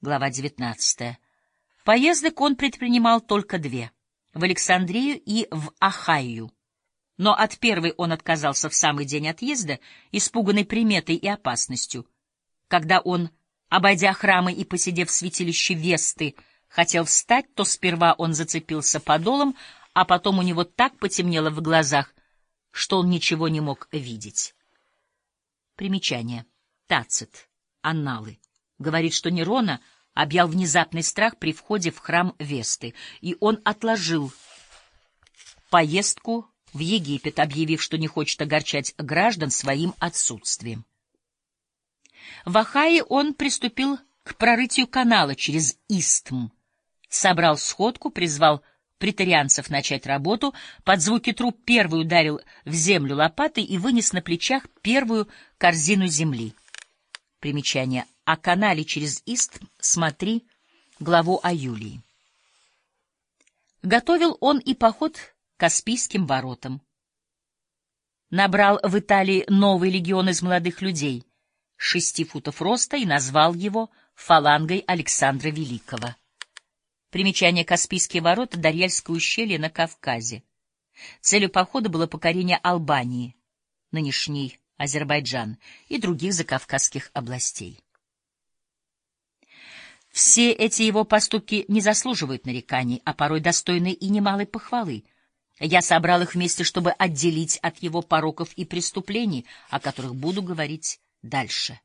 Глава 19. Поездок он предпринимал только две — в Александрию и в Ахайю. Но от первой он отказался в самый день отъезда, испуганный приметой и опасностью. Когда он, обойдя храмы и посидев в святилище Весты, хотел встать, то сперва он зацепился подолом, а потом у него так потемнело в глазах, что он ничего не мог видеть. Примечание. Тацит. Анналы говорит, что Нерона объял внезапный страх при входе в храм Весты, и он отложил поездку в Египет, объявив, что не хочет огорчать граждан своим отсутствием. В Ахае он приступил к прорытию канала через Истм, собрал сходку, призвал претарианцев начать работу, под звуки труб первый ударил в землю лопатой и вынес на плечах первую корзину земли. Примечание о канале через Ист смотри главу о Юлии. Готовил он и поход к Каспийским воротам. Набрал в Италии новый легион из молодых людей, шести футов роста, и назвал его фалангой Александра Великого. Примечание Каспийские ворота, Дарьяльское ущелье на Кавказе. Целью похода было покорение Албании, нынешний Азербайджан, и других закавказских областей. Все эти его поступки не заслуживают нареканий, а порой достойны и немалой похвалы. Я собрал их вместе, чтобы отделить от его пороков и преступлений, о которых буду говорить дальше.